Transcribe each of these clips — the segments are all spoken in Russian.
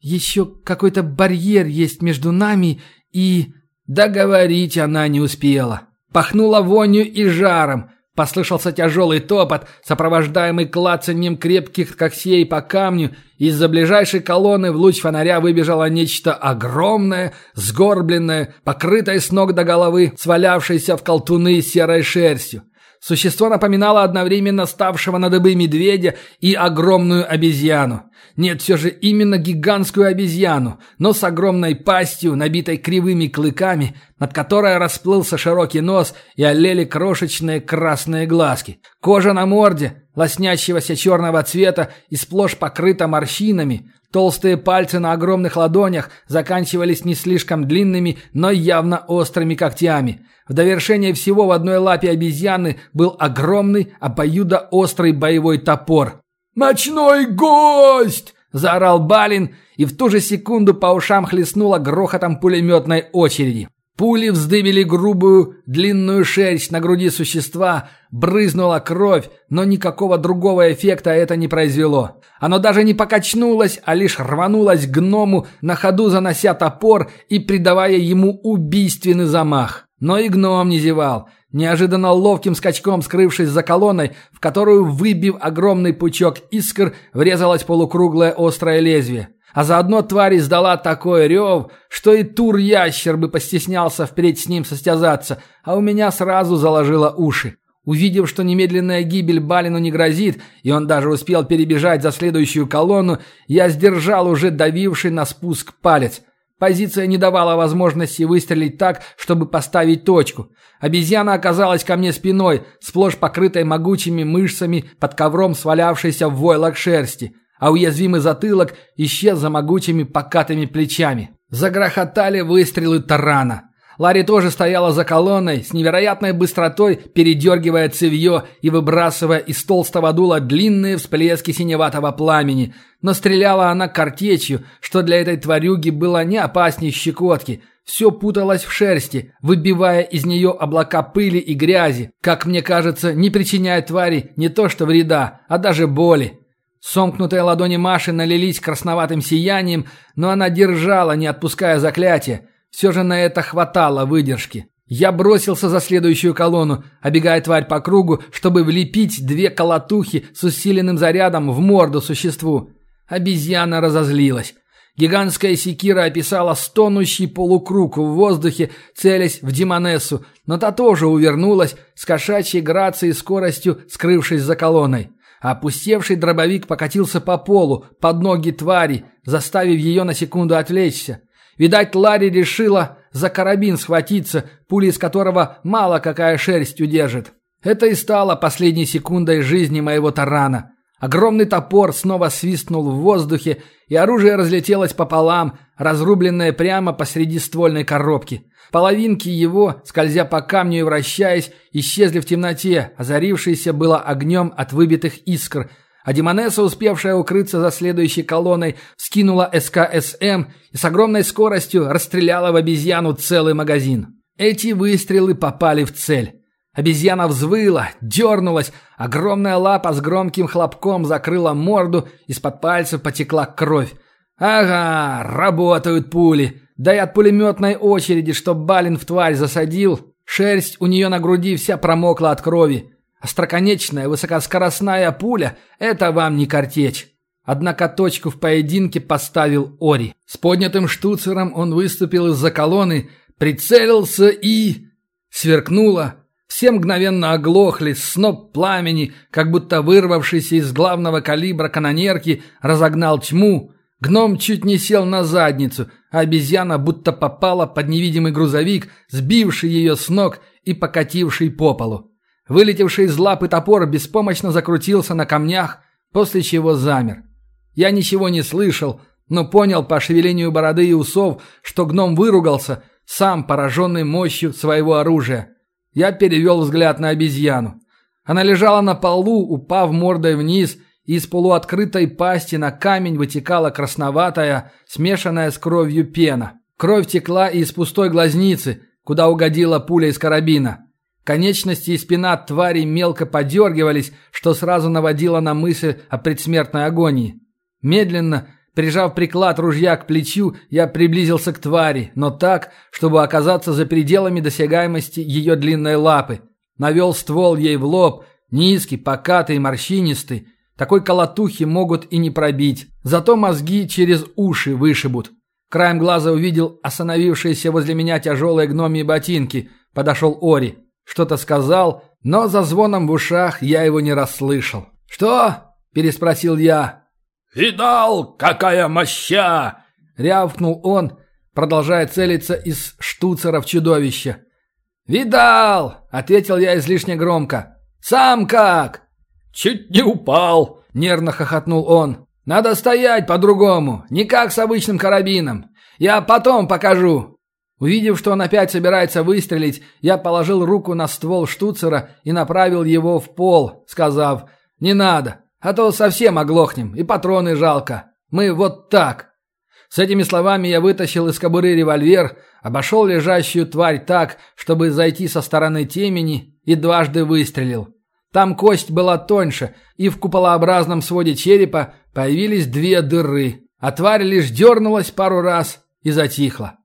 Еще какой-то барьер есть между нами и...» Договорить она не успела. Пахнула вонью и жаром. Послышался тяжелый топот, сопровождаемый клацаньем крепких когтей по камню. Из-за ближайшей колонны в луч фонаря выбежало нечто огромное, сгорбленное, покрытое с ног до головы, свалявшееся в колтуны серой шерстью. Существо напоминало одновременно ставшего на дыбы медведя и огромную обезьяну. Нет, все же именно гигантскую обезьяну, но с огромной пастью, набитой кривыми клыками, над которой расплылся широкий нос и олели крошечные красные глазки. Кожа на морде, лоснящегося черного цвета и сплошь покрыта морщинами. Толстые пальцы на огромных ладонях заканчивались не слишком длинными, но явно острыми когтями. В довершение всего в одной лапе обезьяны был огромный, обоюдоострый боевой топор. «Ночной гость!» – заорал Балин, и в ту же секунду по ушам хлестнуло грохотом пулеметной очереди. Пули вздыбили грубую, длинную шерсть на груди существа, брызнула кровь, но никакого другого эффекта это не произвело. Оно даже не покачнулось, а лишь рванулось к гному, на ходу занося топор и придавая ему убийственный замах. Но и гном не зевал, неожиданно ловким скачком скрывшись за колонной, в которую, выбив огромный пучок искр, врезалось полукруглое острое лезвие. А заодно тварь издала такой рев, что и тур-ящер бы постеснялся впредь с ним состязаться, а у меня сразу заложило уши. Увидев, что немедленная гибель Балину не грозит, и он даже успел перебежать за следующую колонну, я сдержал уже давивший на спуск палец. Позиция не давала возможности выстрелить так, чтобы поставить точку. Обезьяна оказалась ко мне спиной, сплошь покрытой могучими мышцами под ковром свалявшейся в войлок шерсти а уязвимый затылок исчез за могучими покатыми плечами. Загрохотали выстрелы тарана. Ларри тоже стояла за колонной, с невероятной быстротой передергивая цевье и выбрасывая из толстого дула длинные всплески синеватого пламени. Но стреляла она картечью, что для этой тварюги было не опасней щекотки. Все путалось в шерсти, выбивая из нее облака пыли и грязи, как мне кажется, не причиняя твари не то что вреда, а даже боли. Сомкнутые ладони Маши налились красноватым сиянием, но она держала, не отпуская заклятие. Все же на это хватало выдержки. Я бросился за следующую колонну, обегая тварь по кругу, чтобы влепить две колотухи с усиленным зарядом в морду существу. Обезьяна разозлилась. Гигантская секира описала стонущий полукруг в воздухе, целясь в Димонессу, но та тоже увернулась, с кошачьей грацией и скоростью скрывшись за колонной опустевший дробовик покатился по полу, под ноги твари, заставив ее на секунду отвлечься. Видать, Ларри решила за карабин схватиться, пули из которого мало какая шерсть удержит. Это и стало последней секундой жизни моего тарана. Огромный топор снова свистнул в воздухе, и оружие разлетелось пополам, разрубленное прямо посреди ствольной коробки. Половинки его, скользя по камню и вращаясь, исчезли в темноте, озарившиеся было огнем от выбитых искр, а Демонесса, успевшая укрыться за следующей колонной, скинула СКСМ и с огромной скоростью расстреляла в обезьяну целый магазин. Эти выстрелы попали в цель. Обезьяна взвыла, дернулась, огромная лапа с громким хлопком закрыла морду, из-под пальцев потекла кровь. «Ага, работают пули!» Да и от пулеметной очереди, что Балин в тварь засадил, шерсть у нее на груди вся промокла от крови. Остроконечная высокоскоростная пуля – это вам не картечь. Однако точку в поединке поставил Ори. С поднятым штуцером он выступил из-за колонны, прицелился и... Сверкнуло. Все мгновенно оглохли, сноп пламени, как будто вырвавшийся из главного калибра канонерки, разогнал тьму, Гном чуть не сел на задницу, а обезьяна будто попала под невидимый грузовик, сбивший ее с ног и покативший по полу. Вылетевший из лапы топор беспомощно закрутился на камнях, после чего замер. Я ничего не слышал, но понял по шевелению бороды и усов, что гном выругался, сам пораженный мощью своего оружия. Я перевел взгляд на обезьяну. Она лежала на полу, упав мордой вниз – из полуоткрытой пасти на камень вытекала красноватая, смешанная с кровью пена. Кровь текла из пустой глазницы, куда угодила пуля из карабина. Конечности и спина твари мелко подергивались, что сразу наводило на мысль о предсмертной агонии. Медленно, Прижав приклад ружья к плечу, я приблизился к твари, но так, чтобы оказаться за пределами досягаемости ее длинной лапы. Навел ствол ей в лоб, низкий, покатый морщинистый. Такой колотухи могут и не пробить. Зато мозги через уши вышибут. Краем глаза увидел остановившиеся возле меня тяжелые гномьи ботинки. Подошел Ори. Что-то сказал, но за звоном в ушах я его не расслышал. «Что?» – переспросил я. «Видал, какая моща!» — рявкнул он, продолжая целиться из штуцера в чудовище. «Видал!» — ответил я излишне громко. «Сам как?» «Чуть не упал!» — нервно хохотнул он. «Надо стоять по-другому, не как с обычным карабином. Я потом покажу». Увидев, что он опять собирается выстрелить, я положил руку на ствол штуцера и направил его в пол, сказав «Не надо, а то совсем оглохнем, и патроны жалко. Мы вот так». С этими словами я вытащил из кобуры револьвер, обошел лежащую тварь так, чтобы зайти со стороны темени, и дважды выстрелил. Там кость была тоньше, и в куполообразном своде черепа появились две дыры, а тварь лишь дернулась пару раз и затихла.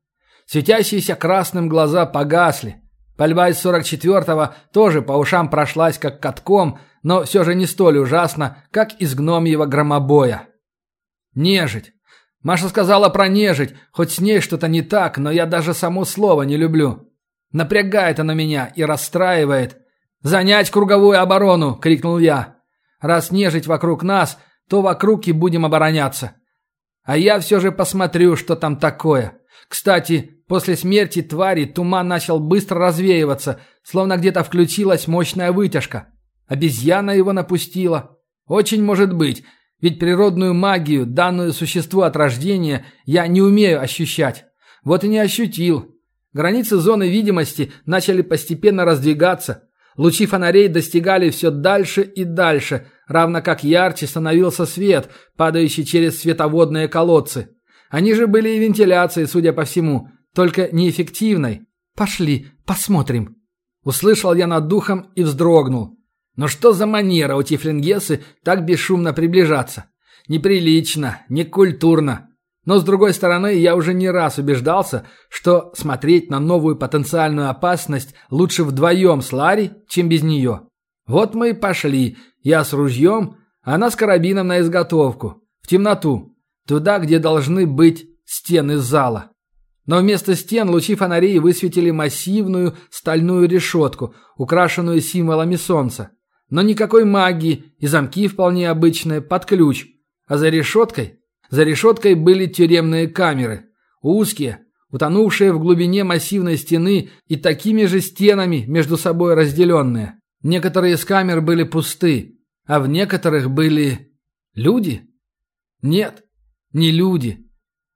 Светящиеся красным глаза погасли. Пальба из 44-го тоже по ушам прошлась как катком – но все же не столь ужасно, как из гномьего громобоя. Нежить. Маша сказала про нежить, хоть с ней что-то не так, но я даже само слово не люблю. Напрягает она меня и расстраивает. «Занять круговую оборону!» — крикнул я. «Раз нежить вокруг нас, то вокруг и будем обороняться. А я все же посмотрю, что там такое. Кстати, после смерти твари туман начал быстро развеиваться, словно где-то включилась мощная вытяжка. Обезьяна его напустила. Очень может быть, ведь природную магию, данную существу от рождения, я не умею ощущать. Вот и не ощутил. Границы зоны видимости начали постепенно раздвигаться. Лучи фонарей достигали все дальше и дальше, равно как ярче становился свет, падающий через световодные колодцы. Они же были и вентиляцией, судя по всему, только неэффективной. «Пошли, посмотрим». Услышал я над духом и вздрогнул. Но что за манера у Тифлингесы так бесшумно приближаться? Неприлично, некультурно. Но, с другой стороны, я уже не раз убеждался, что смотреть на новую потенциальную опасность лучше вдвоем с Ларри, чем без нее. Вот мы и пошли. Я с ружьем, она с карабином на изготовку. В темноту. Туда, где должны быть стены зала. Но вместо стен лучи фонарей высветили массивную стальную решетку, украшенную символами солнца. Но никакой магии, и замки вполне обычные, под ключ. А за решеткой? За решеткой были тюремные камеры. Узкие, утонувшие в глубине массивной стены и такими же стенами между собой разделенные. Некоторые из камер были пусты, а в некоторых были... люди? Нет, не люди.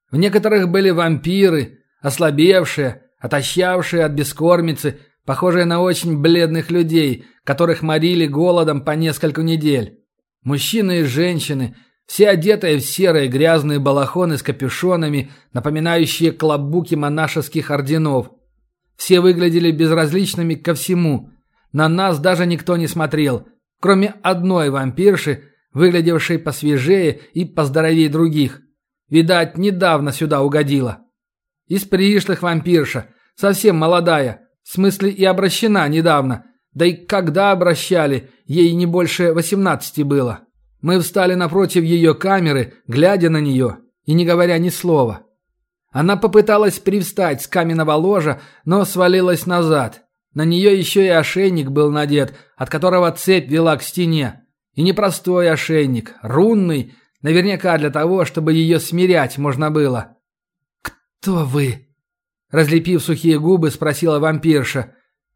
В некоторых были вампиры, ослабевшие, отощавшие от бескормицы, похожие на очень бледных людей, которых морили голодом по несколько недель. Мужчины и женщины, все одетые в серые грязные балахоны с капюшонами, напоминающие клобуки монашеских орденов. Все выглядели безразличными ко всему. На нас даже никто не смотрел, кроме одной вампирши, выглядевшей посвежее и поздоровее других. Видать, недавно сюда угодила. Из пришлых вампирша, совсем молодая, в смысле и обращена недавно. Да и когда обращали, ей не больше восемнадцати было. Мы встали напротив ее камеры, глядя на нее и не говоря ни слова. Она попыталась привстать с каменного ложа, но свалилась назад. На нее еще и ошейник был надет, от которого цепь вела к стене. И не простой ошейник, рунный, наверняка для того, чтобы ее смирять можно было. «Кто вы?» Разлепив сухие губы, спросила вампирша.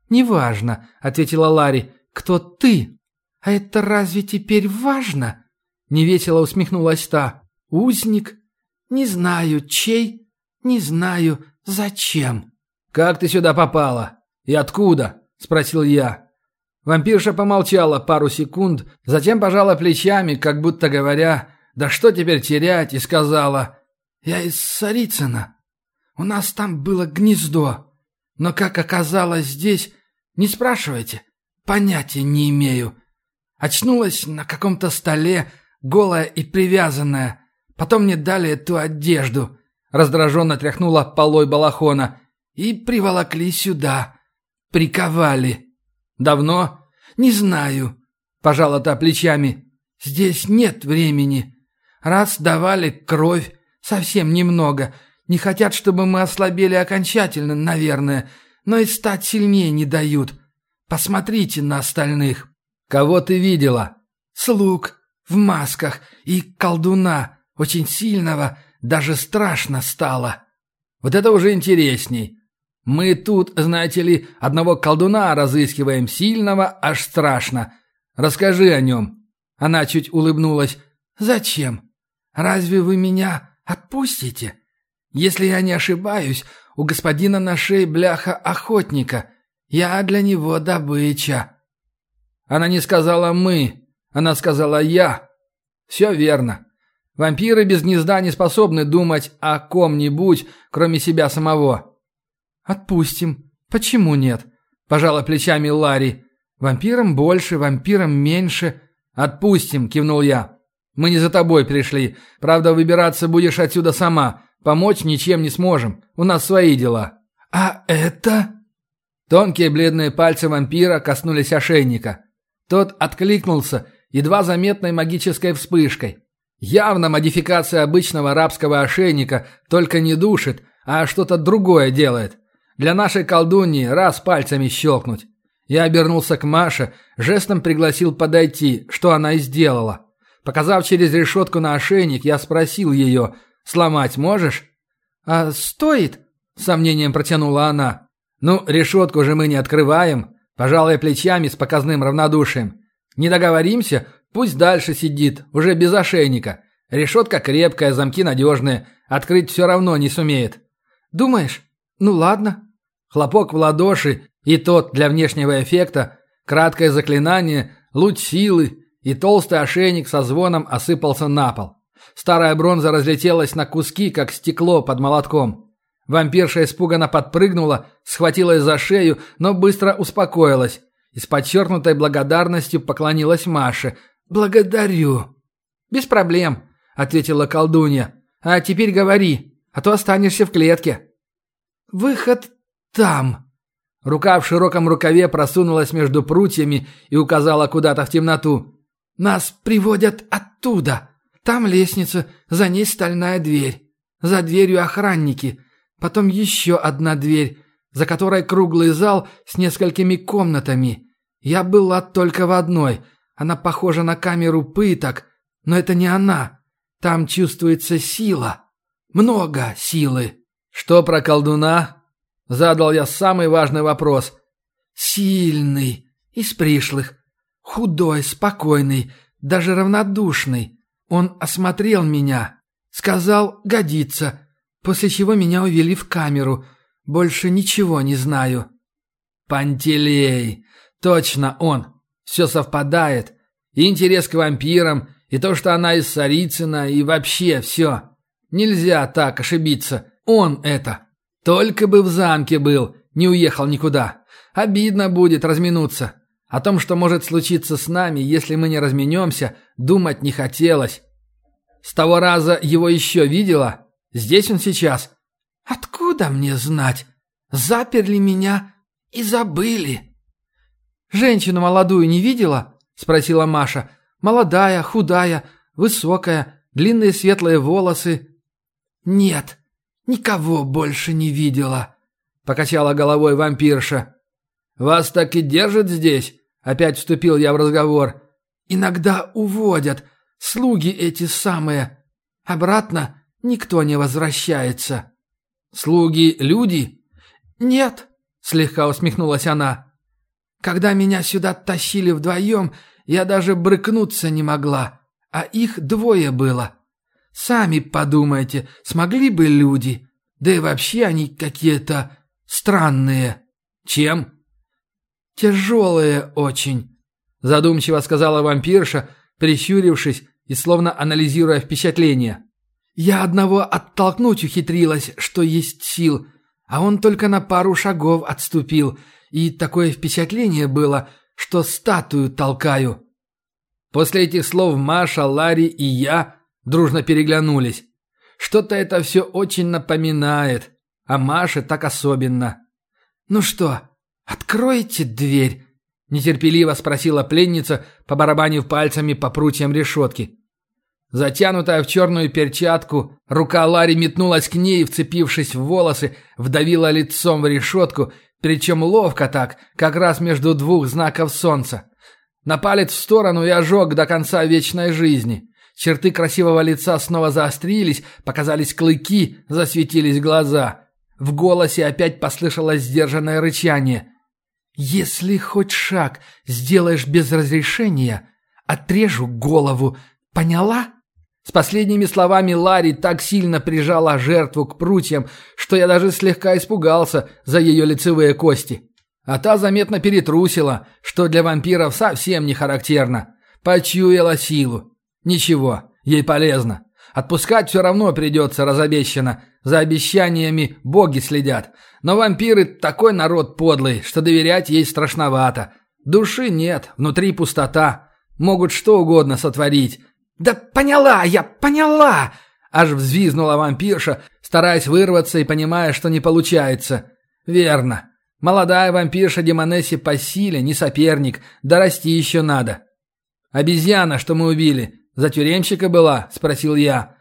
«Неважно», — ответила Ларри. «Кто ты?» «А это разве теперь важно?» Невесело усмехнулась та. «Узник? Не знаю, чей, не знаю, зачем». «Как ты сюда попала? И откуда?» — спросил я. Вампирша помолчала пару секунд, затем пожала плечами, как будто говоря, «Да что теперь терять?» и сказала, «Я из Сарицына». У нас там было гнездо. Но как оказалось здесь, не спрашивайте. Понятия не имею. Очнулась на каком-то столе, голая и привязанная. Потом мне дали эту одежду. Раздраженно тряхнула полой балахона. И приволокли сюда. Приковали. Давно? Не знаю. Пожала та плечами. Здесь нет времени. Раз давали кровь, совсем немного. Не хотят, чтобы мы ослабели окончательно, наверное. Но и стать сильнее не дают. Посмотрите на остальных. Кого ты видела? Слуг. В масках. И колдуна. Очень сильного. Даже страшно стало. Вот это уже интересней. Мы тут, знаете ли, одного колдуна разыскиваем сильного, аж страшно. Расскажи о нем. Она чуть улыбнулась. Зачем? Разве вы меня отпустите? Если я не ошибаюсь, у господина на шее бляха охотника. Я для него добыча. Она не сказала «мы», она сказала «я». Все верно. Вампиры без гнезда не способны думать о ком-нибудь, кроме себя самого. «Отпустим. Почему нет?» – пожала плечами Ларри. «Вампирам больше, вампирам меньше». «Отпустим», – кивнул я. «Мы не за тобой пришли. Правда, выбираться будешь отсюда сама. Помочь ничем не сможем. У нас свои дела». «А это?» Тонкие бледные пальцы вампира коснулись ошейника. Тот откликнулся, едва заметной магической вспышкой. Явно модификация обычного арабского ошейника, только не душит, а что-то другое делает. Для нашей колдуньи раз пальцами щелкнуть. Я обернулся к Маше, жестом пригласил подойти, что она и сделала. Показав через решетку на ошейник, я спросил ее, «Сломать можешь?» «А стоит?» – сомнением протянула она. «Ну, решетку же мы не открываем», – пожалуй, плечами с показным равнодушием. «Не договоримся, Пусть дальше сидит, уже без ошейника. Решетка крепкая, замки надежные. Открыть все равно не сумеет. Думаешь? Ну ладно. Хлопок в ладоши, и тот для внешнего эффекта, краткое заклинание, луч силы, и толстый ошейник со звоном осыпался на пол. Старая бронза разлетелась на куски, как стекло под молотком. Вампирша испуганно подпрыгнула, схватилась за шею, но быстро успокоилась и с подчеркнутой благодарностью поклонилась Маше, «Благодарю». «Без проблем», — ответила колдунья. «А теперь говори, а то останешься в клетке». «Выход там». Рука в широком рукаве просунулась между прутьями и указала куда-то в темноту. «Нас приводят оттуда. Там лестница, за ней стальная дверь. За дверью охранники. Потом еще одна дверь, за которой круглый зал с несколькими комнатами. Я была только в одной, она похожа на камеру пыток, но это не она. Там чувствуется сила. Много силы. Что про колдуна? Задал я самый важный вопрос. Сильный. Из пришлых. Худой, спокойный, даже равнодушный. Он осмотрел меня. Сказал «годится», после чего меня увели в камеру. Больше ничего не знаю. Пантелей. Точно он. Все совпадает. И интерес к вампирам, и то, что она из Сарицына, и вообще все. Нельзя так ошибиться. Он это. Только бы в замке был, не уехал никуда. Обидно будет разминуться. О том, что может случиться с нами, если мы не разменемся, думать не хотелось. С того раза его еще видела? Здесь он сейчас? Откуда мне знать? Заперли меня и забыли. «Женщину молодую не видела?» – спросила Маша. «Молодая, худая, высокая, длинные светлые волосы». «Нет, никого больше не видела», – покачала головой вампирша. «Вас так и держат здесь?» – опять вступил я в разговор. «Иногда уводят, слуги эти самые. Обратно никто не возвращается». «Слуги – люди?» «Нет», – слегка усмехнулась она. Когда меня сюда тащили вдвоем, я даже брыкнуться не могла, а их двое было. Сами подумайте, смогли бы люди? Да и вообще они какие-то странные. Чем? Тяжелые очень, задумчиво сказала вампирша, прищурившись и словно анализируя впечатление. Я одного оттолкнуть ухитрилась, что есть сил, а он только на пару шагов отступил — и такое впечатление было, что статую толкаю. После этих слов Маша, Ларри и я Дружно переглянулись. Что-то это все очень напоминает. А Маше так особенно. «Ну что, откройте дверь?» Нетерпеливо спросила пленница, побарабанив пальцами по прутьям решетки. Затянутая в черную перчатку, рука Ларри метнулась к ней, вцепившись в волосы, вдавила лицом в решетку, причем ловко так, как раз между двух знаков солнца. На палец в сторону и ожог до конца вечной жизни. Черты красивого лица снова заострились, показались клыки, засветились глаза. В голосе опять послышалось сдержанное рычание. «Если хоть шаг сделаешь без разрешения, отрежу голову. Поняла?» С последними словами Ларри так сильно прижала жертву к прутьям, что я даже слегка испугался за ее лицевые кости. А та заметно перетрусила, что для вампиров совсем не характерно. Почуяла силу. Ничего, ей полезно. Отпускать все равно придется разобещано. За обещаниями боги следят. Но вампиры такой народ подлый, что доверять ей страшновато. Души нет, внутри пустота. Могут что угодно сотворить. «Да поняла я, поняла!» Аж взвизнула вампирша, стараясь вырваться и понимая, что не получается. «Верно. Молодая вампирша Демонесси по силе, не соперник, да расти еще надо». «Обезьяна, что мы убили, за тюремщика была?» – спросил я.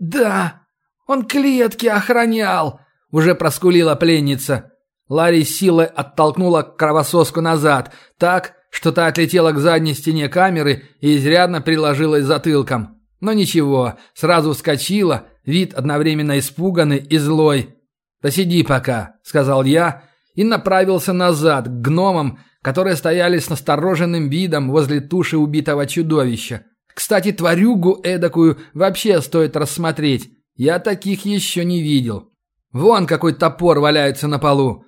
«Да, он клетки охранял», – уже проскулила пленница. Ларри силой оттолкнула кровососку назад, так, что та отлетела к задней стене камеры и изрядно приложилась затылком. Но ничего, сразу вскочила, вид одновременно испуганный и злой. «Да сиди пока», — сказал я, и направился назад, к гномам, которые стояли с настороженным видом возле туши убитого чудовища. Кстати, тварюгу эдакую вообще стоит рассмотреть. Я таких еще не видел. Вон какой топор валяется на полу.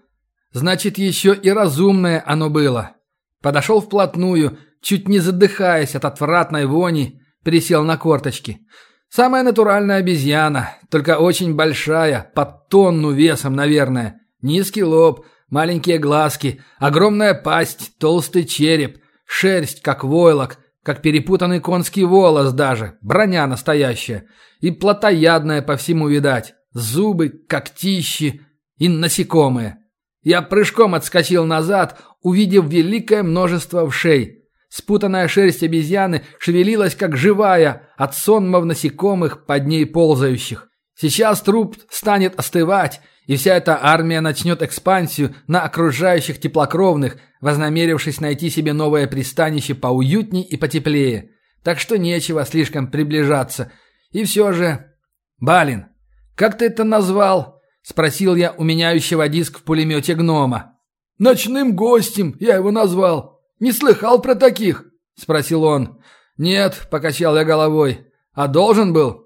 Значит, еще и разумное оно было. Подошел вплотную, чуть не задыхаясь от отвратной вони, присел на корточки. Самая натуральная обезьяна, только очень большая, под тонну весом, наверное. Низкий лоб, маленькие глазки, огромная пасть, толстый череп, шерсть, как войлок, как перепутанный конский волос даже, броня настоящая. И плотоядная по всему видать, зубы, когтищи и насекомые. Я прыжком отскочил назад, увидев великое множество вшей. Спутанная шерсть обезьяны шевелилась как живая от сонмов насекомых под ней ползающих. Сейчас труп станет остывать, и вся эта армия начнет экспансию на окружающих теплокровных, вознамерившись найти себе новое пристанище поуютней и потеплее. Так что нечего слишком приближаться. И все же... Балин, как ты это назвал? Спросил я у меняющего диск в пулемете гнома. «Ночным гостем я его назвал. Не слыхал про таких?» Спросил он. «Нет», — покачал я головой. «А должен был?»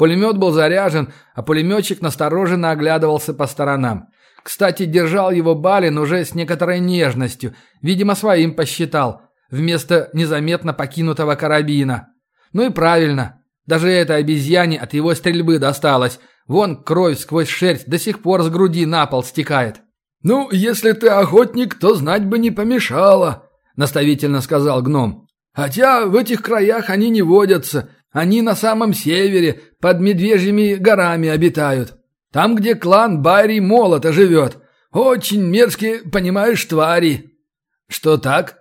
Пулемет был заряжен, а пулеметчик настороженно оглядывался по сторонам. Кстати, держал его Балин уже с некоторой нежностью, видимо, своим посчитал, вместо незаметно покинутого карабина. Ну и правильно, даже этой обезьяне от его стрельбы досталось, Вон кровь сквозь шерсть до сих пор с груди на пол стекает. «Ну, если ты охотник, то знать бы не помешало», — наставительно сказал гном. «Хотя в этих краях они не водятся. Они на самом севере, под Медвежьими горами обитают. Там, где клан Барри Молота живет. Очень мерзкие, понимаешь, твари». «Что так?»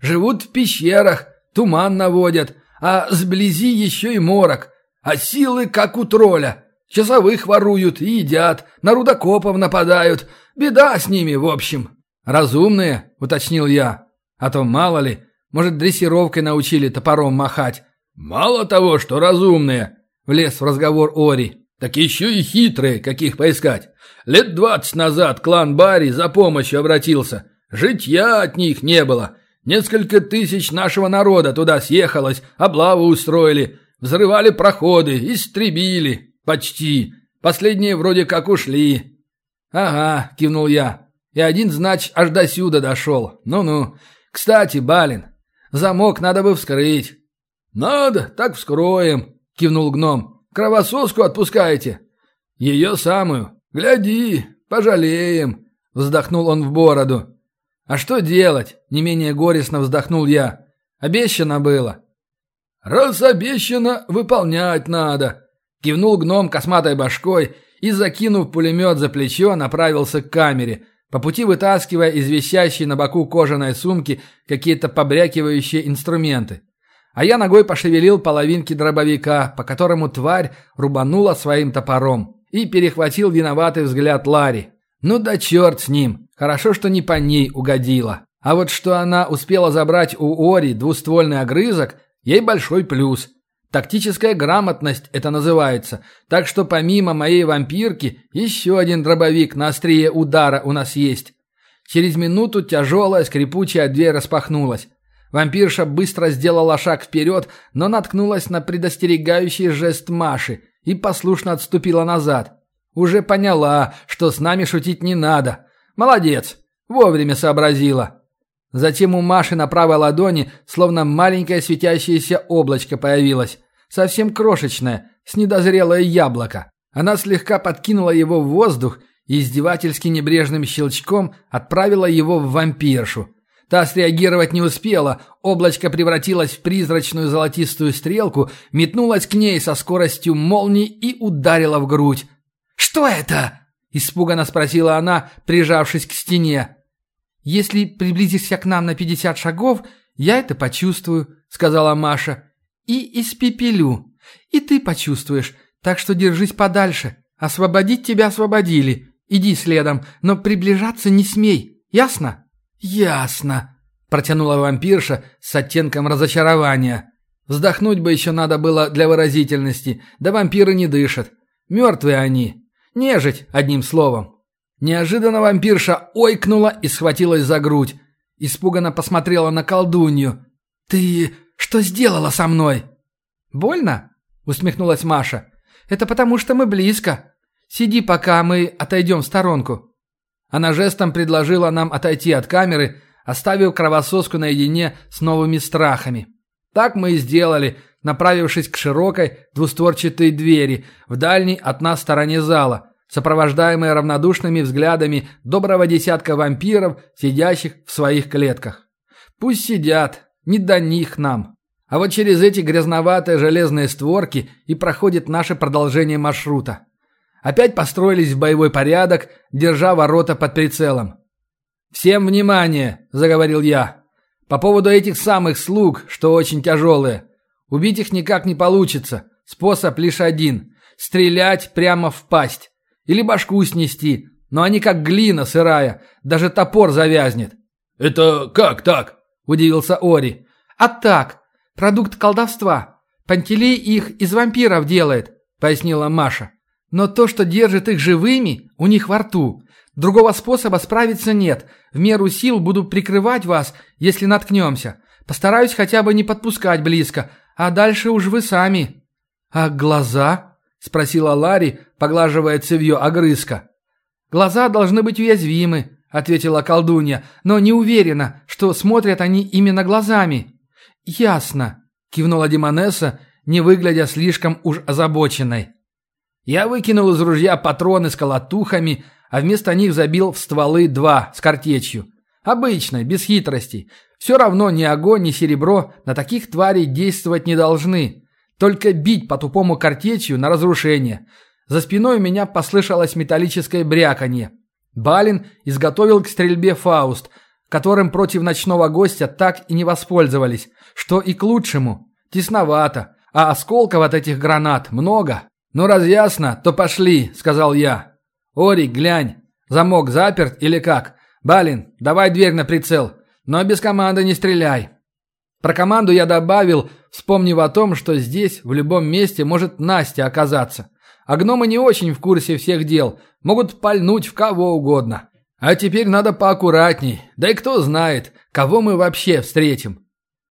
«Живут в пещерах, туман наводят, а сблизи еще и морок, а силы, как у тролля». Часовых воруют и едят, на рудокопов нападают. Беда с ними, в общем». «Разумные», — уточнил я. «А то мало ли, может, дрессировкой научили топором махать». «Мало того, что разумные», — влез в разговор Ори. «Так еще и хитрые, каких поискать. Лет двадцать назад клан Барри за помощью обратился. Житья от них не было. Несколько тысяч нашего народа туда съехалось, облаву устроили, взрывали проходы, истребили, «Почти. Последние вроде как ушли». «Ага», — кивнул я. «И один, значит, аж до сюда дошел. Ну-ну. Кстати, Балин, замок надо бы вскрыть». «Надо, так вскроем», — кивнул гном. «Кровососку отпускаете?» «Ее самую. Гляди, пожалеем», — вздохнул он в бороду. «А что делать?» — не менее горестно вздохнул я. «Обещано было». «Раз обещано, выполнять надо», – кивнул гном косматой башкой и, закинув пулемет за плечо, направился к камере, по пути вытаскивая из висящей на боку кожаной сумки какие-то побрякивающие инструменты. А я ногой пошевелил половинки дробовика, по которому тварь рубанула своим топором, и перехватил виноватый взгляд Ларри. Ну да черт с ним, хорошо, что не по ней угодила. А вот что она успела забрать у Ори двуствольный огрызок, ей большой плюс. Тактическая грамотность это называется. Так что помимо моей вампирки, еще один дробовик на острие удара у нас есть. Через минуту тяжелая скрипучая дверь распахнулась. Вампирша быстро сделала шаг вперед, но наткнулась на предостерегающий жест Маши и послушно отступила назад. Уже поняла, что с нами шутить не надо. Молодец, вовремя сообразила. Затем у Маши на правой ладони словно маленькое светящееся облачко появилось. Совсем крошечное, с недозрелое яблоко. Она слегка подкинула его в воздух и издевательски небрежным щелчком отправила его в вампиршу. Та среагировать не успела, облачко превратилось в призрачную золотистую стрелку, метнулось к ней со скоростью молнии и ударило в грудь. «Что это?» – испуганно спросила она, прижавшись к стене. «Если приблизишься к нам на пятьдесят шагов, я это почувствую», – сказала Маша. «И испепелю. И ты почувствуешь, так что держись подальше. Освободить тебя освободили. Иди следом, но приближаться не смей. Ясно?» «Ясно», – протянула вампирша с оттенком разочарования. Вздохнуть бы еще надо было для выразительности, да вампиры не дышат. Мертвые они. Нежить, одним словом. Неожиданно вампирша ойкнула и схватилась за грудь. Испуганно посмотрела на колдунью. «Ты что сделала со мной?» «Больно?» – усмехнулась Маша. «Это потому, что мы близко. Сиди, пока мы отойдем в сторонку». Она жестом предложила нам отойти от камеры, оставив кровососку наедине с новыми страхами. Так мы и сделали, направившись к широкой двустворчатой двери в дальней от нас стороне зала, сопровождаемой равнодушными взглядами доброго десятка вампиров, сидящих в своих клетках. Пусть сидят, не до них нам. А вот через эти грязноватые железные створки и проходит наше продолжение маршрута. Опять построились в боевой порядок, держа ворота под прицелом. «Всем внимание!» – заговорил я. «По поводу этих самых слуг, что очень тяжелые. Убить их никак не получится. Способ лишь один – стрелять прямо в пасть. Или башку снести, но они как глина сырая, даже топор завязнет». «Это как так?» – удивился Ори. «А так, продукт колдовства. Пантелей их из вампиров делает», – пояснила Маша. Но то, что держит их живыми, у них во рту. Другого способа справиться нет. В меру сил буду прикрывать вас, если наткнемся. Постараюсь хотя бы не подпускать близко, а дальше уж вы сами». «А глаза?» – спросила Ларри, поглаживая цевьё огрызка. «Глаза должны быть уязвимы», – ответила колдунья, «но не уверена, что смотрят они именно глазами». «Ясно», – кивнула Демонесса, не выглядя слишком уж озабоченной. Я выкинул из ружья патроны с колотухами, а вместо них забил в стволы два с картечью. Обычно, без хитростей. Все равно ни огонь, ни серебро на таких тварей действовать не должны. Только бить по тупому картечью на разрушение. За спиной у меня послышалось металлическое бряканье. Балин изготовил к стрельбе фауст, которым против ночного гостя так и не воспользовались, что и к лучшему. Тесновато, а осколков от этих гранат много. «Ну, раз ясно, то пошли», — сказал я. «Ори, глянь, замок заперт или как? Балин, давай дверь на прицел, но без команды не стреляй». Про команду я добавил, вспомнив о том, что здесь в любом месте может Настя оказаться. А гномы не очень в курсе всех дел, могут пальнуть в кого угодно. А теперь надо поаккуратней, да и кто знает, кого мы вообще встретим.